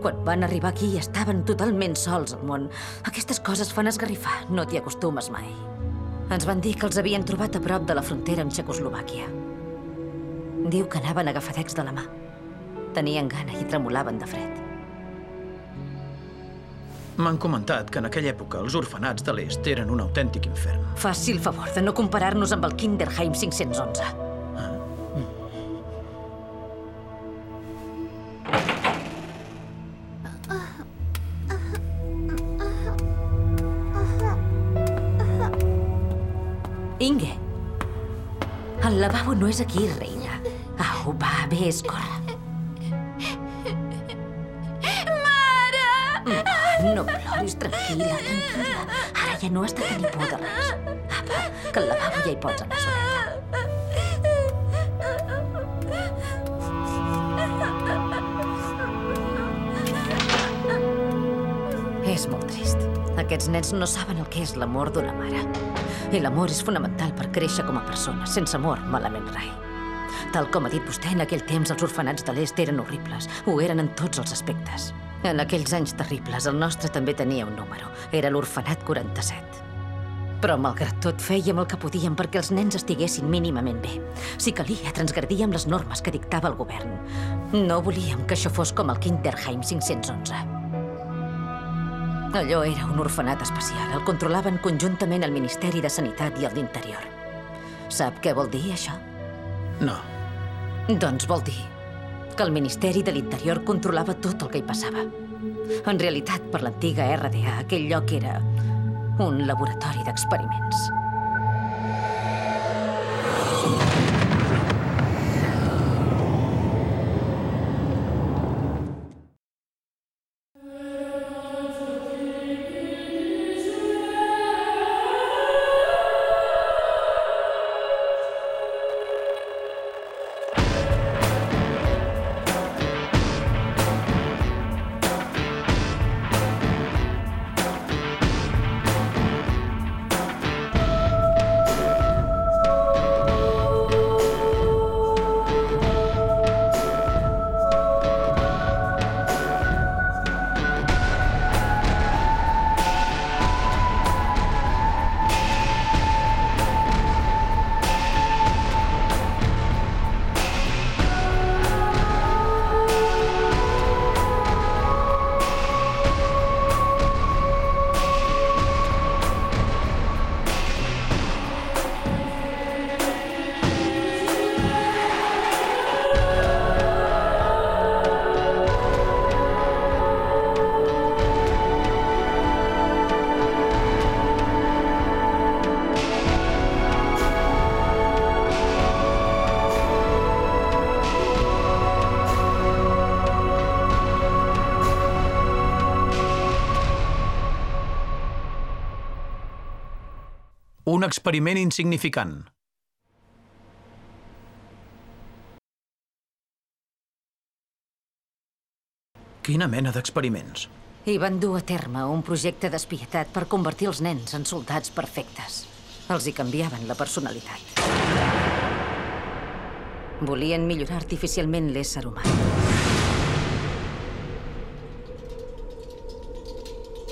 Quan van arribar aquí estaven totalment sols al món. Aquestes coses fan esgarrifar, no t'hi acostumes mai. Ens van dir que els havien trobat a prop de la frontera amb Txecoslovàquia. Diu que anaven agafadets de la mà. Tenien gana i tremolaven de fred. M'han comentat que en aquella època els orfenats de l'est eren un autèntic infern. Faci el favor de no comparar-nos amb el Kinderheim 511. El lavabo no és aquí, reina. Au, va, vés, corre. Mare! Va, no ploris, tranquil·la, tranquil·la. Ara ja no has de tenir por de res. Apa, que al lavabo ja hi pots anar soleta. És molt trist. Aquests nens no saben el que és l'amor d'una mare. I l'amor és fonamental per créixer com a persona. Sense amor, malament rai. Tal com ha dit vostè, en aquell temps els orfenats de l'est eren horribles. Ho eren en tots els aspectes. En aquells anys terribles, el nostre també tenia un número. Era l'orfenat 47. Però, malgrat tot, fèiem el que podíem perquè els nens estiguessin mínimament bé. Si calia, transgredíem les normes que dictava el govern. No volíem que això fos com el Kinderheim 511. Allò era un orfenat especial. El controlaven conjuntament el Ministeri de Sanitat i el d'Interior. Sap què vol dir, això? No. Doncs vol dir que el Ministeri de l'Interior controlava tot el que hi passava. En realitat, per l'antiga RDA, aquell lloc era un laboratori d'experiments. Un experiment insignificant. Quina mena d'experiments? I van dur a terme un projecte despietat per convertir els nens en soldats perfectes. Els hi canviaven la personalitat. Volien millorar artificialment l'ésser humà.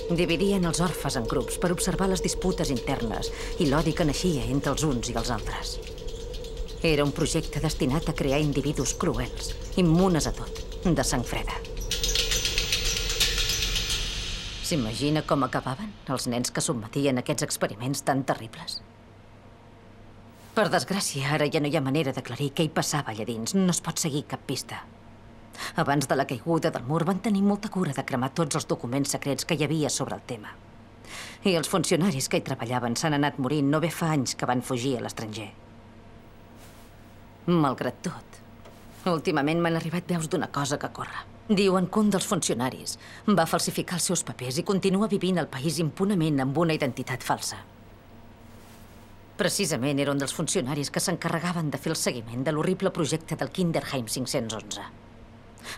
Dividien els orfes en grups per observar les disputes internes i l'odi que naixia entre els uns i els altres. Era un projecte destinat a crear individus cruels, immunes a tot, de sang freda. S'imagina com acabaven els nens que sotmetien aquests experiments tan terribles? Per desgràcia, ara ja no hi ha manera d'aclarir què hi passava allà dins. No es pot seguir cap pista. Abans de la caiguda del mur van tenir molta cura de cremar tots els documents secrets que hi havia sobre el tema. I els funcionaris que hi treballaven s'han anat morint no bé fa anys que van fugir a l'estranger. Malgrat tot, últimament m'han arribat veus d'una cosa que corre. Diuen que un dels funcionaris va falsificar els seus papers i continua vivint al país impunament amb una identitat falsa. Precisament era un dels funcionaris que s'encarregaven de fer el seguiment de l'horrible projecte del Kinderheim 511.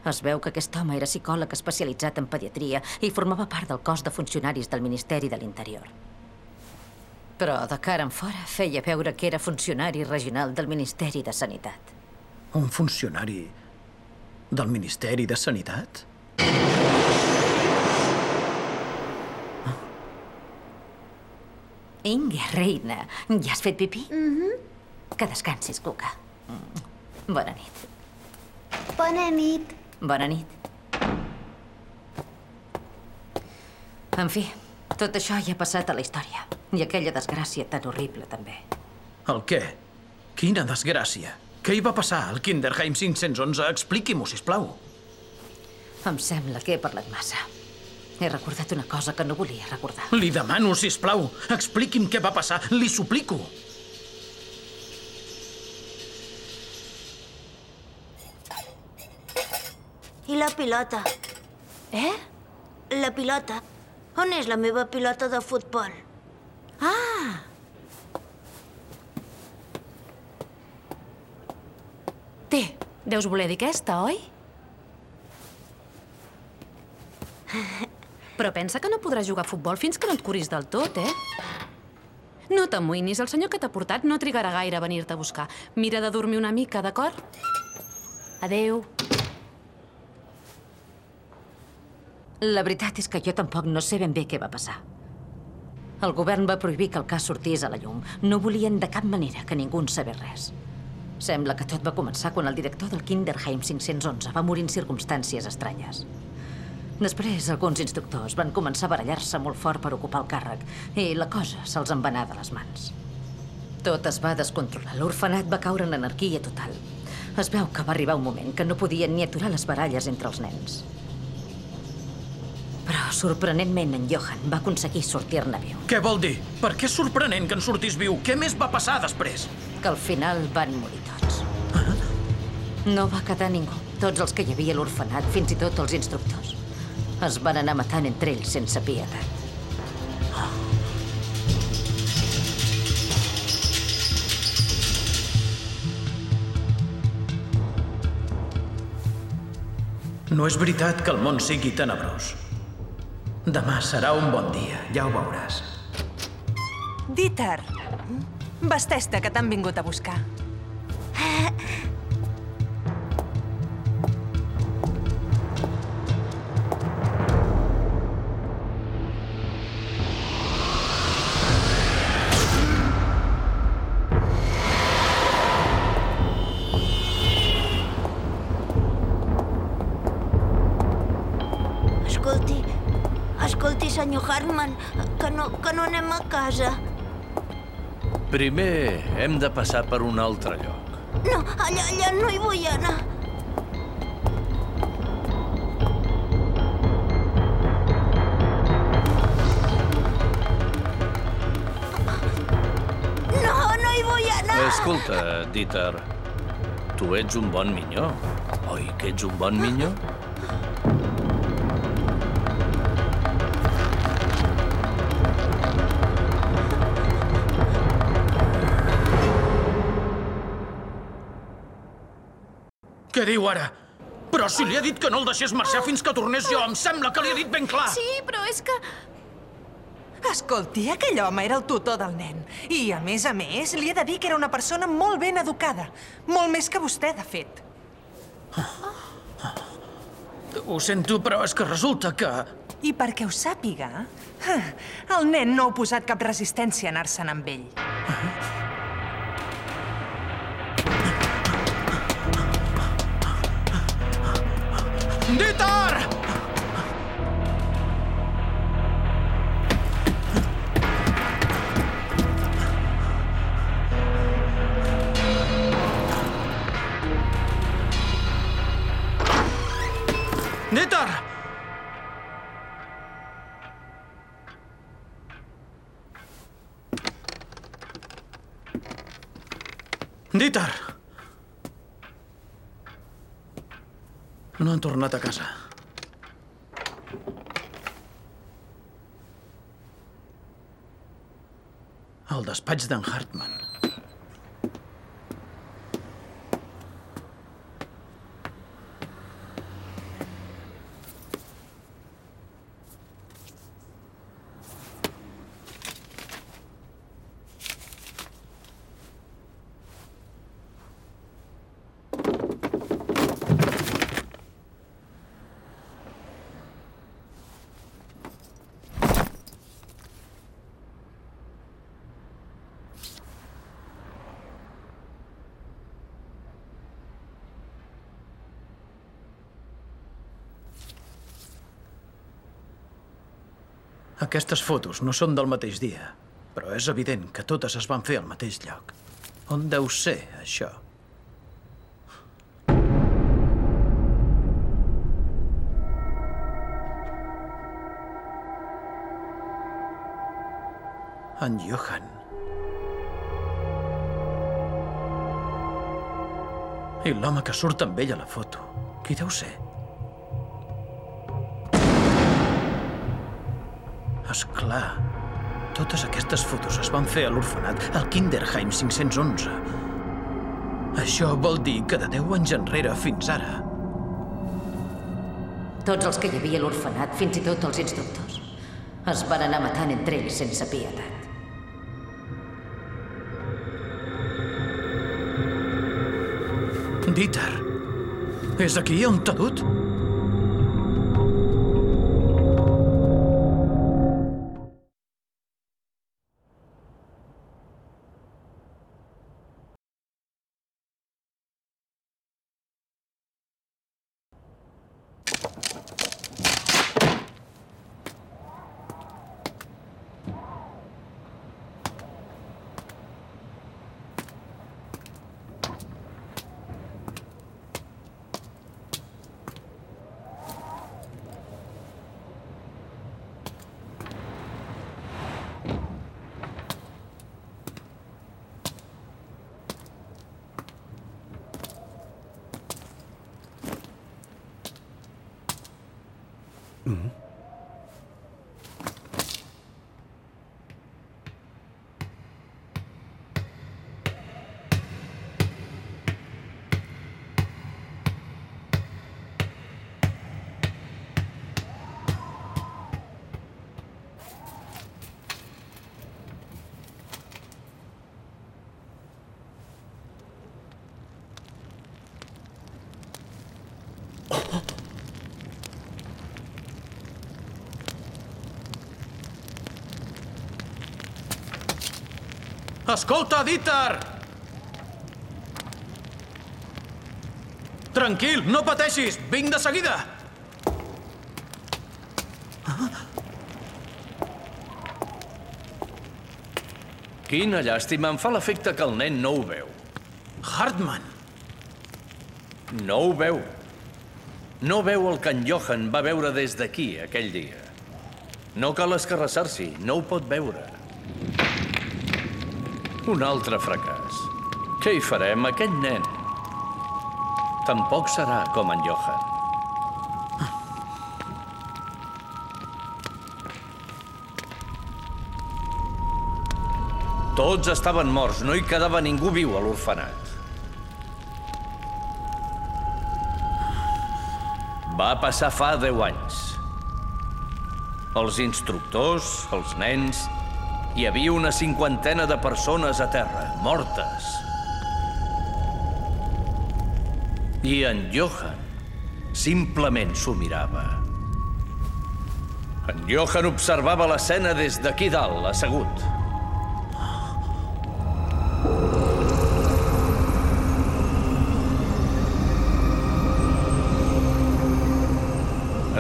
Es veu que aquest home era psicòleg especialitzat en pediatria i formava part del cos de funcionaris del Ministeri de l'Interior. Però de cara en fora feia veure que era funcionari regional del Ministeri de Sanitat. Un funcionari del Ministeri de Sanitat? Ah. Inge, reina, ja has fet pipí? Mhm. Mm -hmm. que descansis, Cuca. Mm. Bona nit. Bona nit. Bona nit. En fi, tot això ja ha passat a la història. I aquella desgràcia tan horrible, també. El què? Quina desgràcia. Què hi va passar al Kinderheim 511? Expliqui-m'ho, sisplau. Em sembla que he parlat massa. He recordat una cosa que no volia recordar. Li demano, sisplau, expliqui'm què va passar. Li suplico. Pilota? Eh? La pilota. On és la meva pilota de futbol? Ah! Té, deus voler dir aquesta, oi? Però pensa que no podràs jugar a futbol fins que no et curis del tot, eh? No t'amoïnis, el senyor que t'ha portat no trigarà gaire a venir-te a buscar. Mira de dormir una mica, d'acord? Adeu. La veritat és que jo tampoc no sé ben bé què va passar. El govern va prohibir que el cas sortís a la llum. No volien de cap manera que ningú en sabés res. Sembla que tot va començar quan el director del Kinderheim 511 va morir en circumstàncies estranyes. Després, alguns instructors van començar a barallar-se molt fort per ocupar el càrrec i la cosa se'ls en va anar de les mans. Tot es va descontrolar. L'orfenat va caure en anarquia total. Es veu que va arribar un moment que no podien ni aturar les baralles entre els nens. Sorprenentment, en Johan va aconseguir sortir-ne viu. Què vol dir? Per què és sorprenent que en sortís viu? Què més va passar després? Que al final van morir tots. No va quedar ningú. Tots els que hi havia a l'orfenat, fins i tot els instructors. Es van anar matant entre ells sense pietat. No és veritat que el món sigui tenebrós. Demà serà un bon dia, ja ho veuràs. Dieter, vesteix-te, que t'han vingut a buscar. Senyor Hartman, que no, que no anem a casa. Primer hem de passar per un altre lloc. No, allà, allà no hi vull anar. No, no hi vull anar. Escolta, Dieter, tu ets un bon minyó. Oi que ets un bon minyó? Diu ara? Però si li ha dit que no el deixés marxar fins que tornés jo, em sembla que li ha dit ben clar. Sí, però és que... Escolti, aquell home era el tutor del nen. I, a més a més, li he de dir que era una persona molt ben educada. Molt més que vostè, de fet. Ho sento, però és que resulta que... I perquè ho sàpiga, el nen no ha oposat cap resistència a anar-se'n amb ell. Dieter! Dieter! Dieter! No han tornat a casa. Al despatx d'en Hartman. Aquestes fotos no són del mateix dia, però és evident que totes es van fer al mateix lloc. On deu ser, això? En Johan. I l'home que surt amb ell a la foto. Qui deu ser? És clar. Totes aquestes fotos es van fer a l'orfenat, al Kinderheim 511. Això vol dir que de 10 anys enrere fins ara... Tots els que hi havia a l'orfenat, fins i tot els instructors, es van anar matant entre ells sense pietat. Dieter, és aquí on t'ha dut? うん。Escolta, Dieter! Tranquil, no pateixis, vinc de seguida. Quina llàstima, em fa l'efecte que el nen no ho veu. Hartmann, No ho veu. No veu el que en Johan va veure des d'aquí aquell dia. No cal escarrassar-s'hi, no ho pot veure. Un altre fracàs. Què hi farem, aquest nen? Tampoc serà com en Johan. Tots estaven morts, no hi quedava ningú viu a l'orfenat. Va passar fa 10 anys. Els instructors, els nens... Hi havia una cinquantena de persones a terra, mortes. I en Johan simplement s'ho mirava. En Johan observava l'escena des d'aquí dalt, assegut.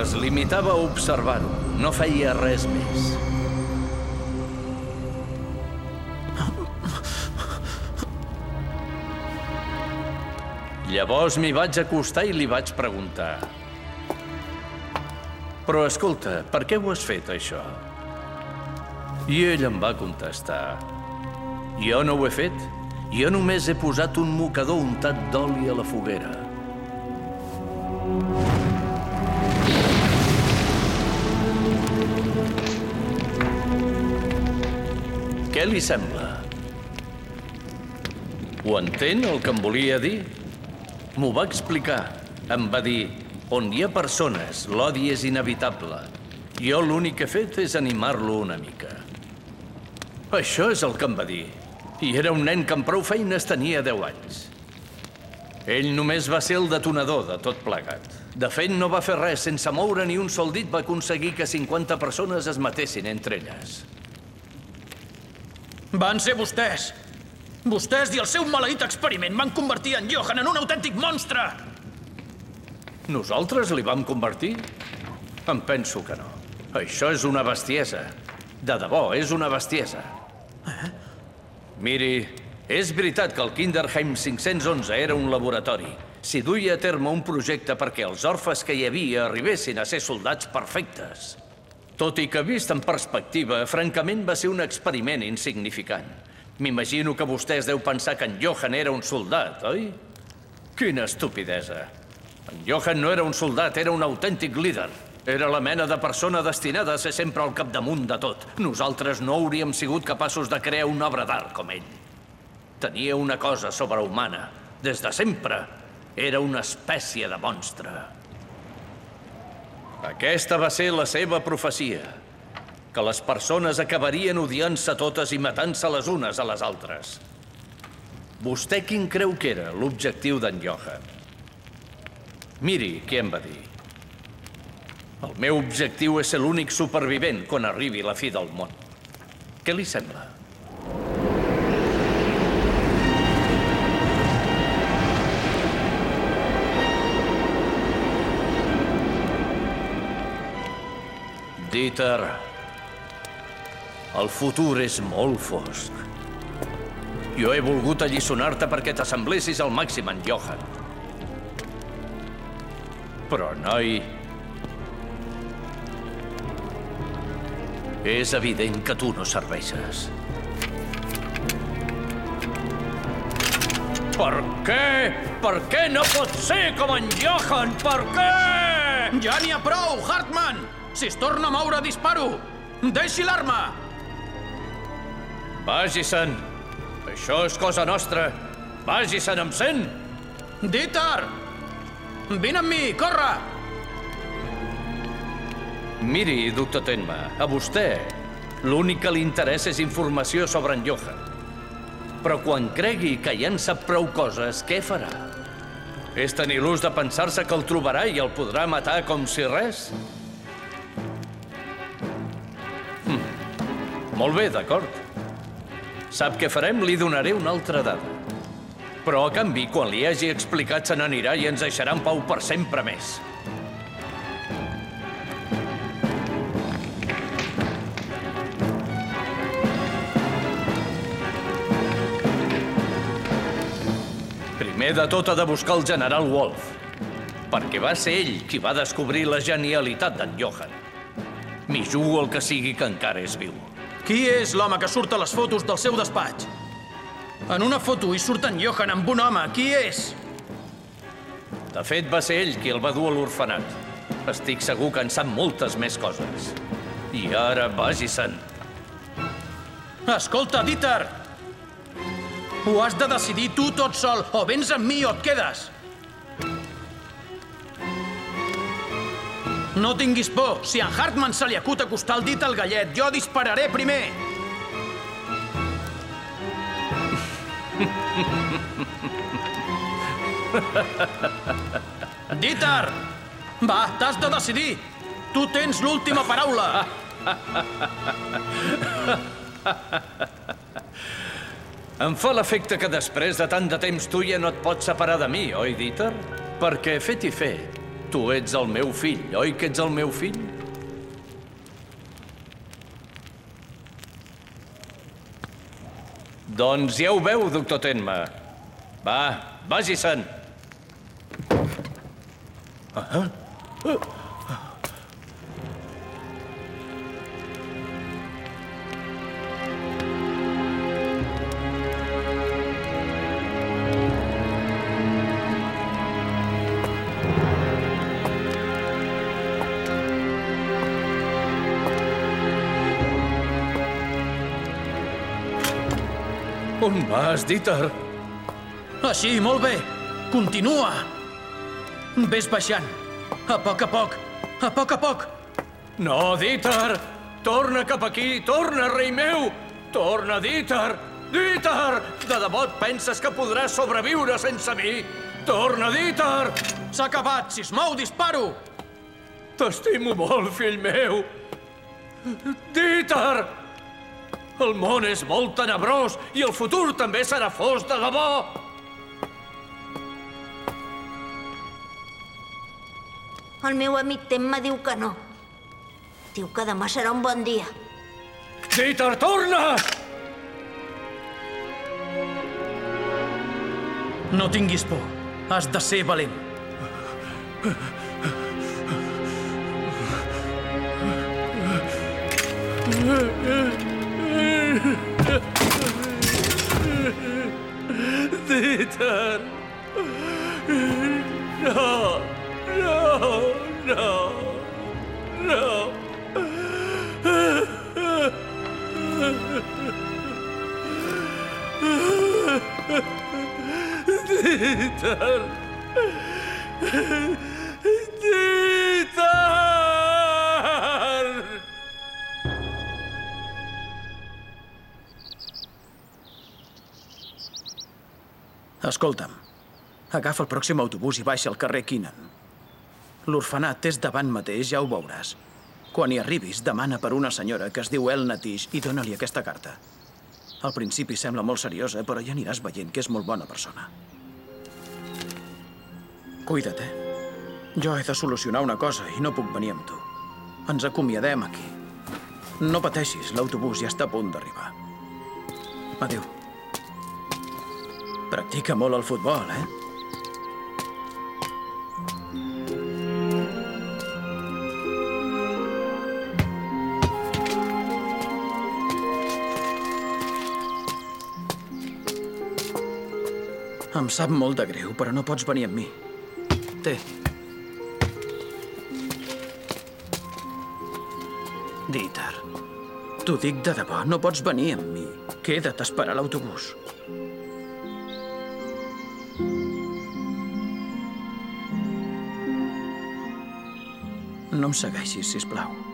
Es limitava a observar-ho, no feia res més. Llavors m'hi vaig acostar i li vaig preguntar. Però escolta, per què ho has fet, això? I ell em va contestar. Jo no ho he fet. Jo només he posat un mocador untat d'oli a la foguera. Què li sembla? Ho entén, el que em volia dir? M'ho va explicar. Em va dir, on hi ha persones, l'odi és inevitable. Jo l'únic que he fet és animar-lo una mica. Això és el que em va dir. I era un nen que amb prou feines tenia 10 anys. Ell només va ser el detonador de tot plegat. De fet, no va fer res. Sense moure ni un sol dit va aconseguir que 50 persones es matessin entre elles. van ser vostès. Vostès i el seu maleït experiment van convertir en Johan en un autèntic monstre. Nosaltres li vam convertir? Em penso que no. Això és una bestiesa. De debò, és una bestiesa. Miri, és veritat que el Kinderheim 511 era un laboratori. S'hi duia a terme un projecte perquè els orfes que hi havia arribessin a ser soldats perfectes. Tot i que vist en perspectiva, francament va ser un experiment insignificant. M'imagino que vostè es deu pensar que en Johan era un soldat, oi? Quina estupidesa. En Johan no era un soldat, era un autèntic líder. Era la mena de persona destinada a ser sempre al capdamunt de tot. Nosaltres no hauríem sigut capaços de crear una obra d'art com ell. Tenia una cosa sobrehumana. Des de sempre era una espècie de monstre. Aquesta va ser la seva profecia. Que les persones acabarien odiant-se totes i matant-se les unes a les altres. Vostè quin creu que era l'objectiu d'en Johan? Miri què em va dir. El meu objectiu és ser l'únic supervivent quan arribi la fi del món. Què li sembla? Dieter, el futur és molt fosc. Jo he volgut alliçonar-te perquè t'assemblessis al màxim en Johan. Però, noi, és evident que tu no serveixes. Per què? Per què no pot ser com en Johan? Per què? Ja n'hi ha prou, Hartman! Si es torna a moure, disparo! Deixi l'arma! Vagi-se'n. Això és cosa nostra. Vagi-se'n amb sent. Dieter! Vine amb mi, corre! Miri, doctor Tenma, a vostè l'únic que li interessa és informació sobre en Johan. Però quan cregui que ja en sap prou coses, què farà? És tenir l'ús de pensar-se que el trobarà i el podrà matar com si res? Hm. Molt bé, d'acord. Sap què farem? Li donaré una altra dada. Però, a canvi, quan li hagi explicat, se n'anirà i ens deixarà en pau per sempre més. Primer de tot ha de buscar el general Wolf, perquè va ser ell qui va descobrir la genialitat d'en Johan. M'hi jugo el que sigui que encara és viu. Qui és l'home que surt a les fotos del seu despatx? En una foto hi surt en Johan amb un home. Qui és? De fet, va ser ell qui el va dur a l'orfenat. Estic segur que en sap moltes més coses. I ara vagi-se'n. Escolta, Dieter! Ho has de decidir tu tot sol. O vens amb mi o et quedes. No tinguis por. Si a en Hartman se li acut acostar el dit al gallet, jo dispararé primer. Dieter! Va, t'has de decidir. Tu tens l'última paraula. Em fa l'efecte que després de tant de temps tu ja no et pots separar de mi, oi, Dieter? Perquè, fet i fet, tu ets el meu fill, oi que ets el meu fill? Doncs ja ho veu, doctor Tenma. Va, vagi-se'n. On vas, Dieter? Així, molt bé. Continua. Ves baixant. A poc a poc. A poc a poc. No, Dieter! Torna cap aquí! Torna, rei meu! Torna, Dieter! Dieter! De debò et penses que podràs sobreviure sense mi? Torna, Dieter! S'ha acabat. Si es mou, disparo. T'estimo molt, fill meu! Dieter! El món és molt tenebrós i el futur també serà fos de debò! El meu amic Temma diu que no. Diu que demà serà un bon dia. Dieter, torna! No tinguis por. Has de ser valent. Dieter! No! No! No! No! Dieter! Escolta'm, agafa el pròxim autobús i baixa al carrer Keenan. L'orfenat és davant mateix, ja ho veuràs. Quan hi arribis, demana per una senyora que es diu Elna Tish i dóna-li aquesta carta. Al principi sembla molt seriosa, però ja aniràs veient que és molt bona persona. Cuida't, eh? Jo he de solucionar una cosa i no puc venir amb tu. Ens acomiadem aquí. No pateixis, l'autobús ja està a punt d'arribar. Adéu. Practica molt el futbol, eh? Em sap molt de greu, però no pots venir amb mi. Té. Dieter, t'ho dic de debò, no pots venir amb mi. Queda't a esperar l'autobús. Em segueixis, si plau.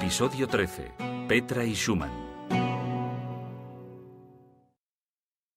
Episodio 13. Petra y Schumann.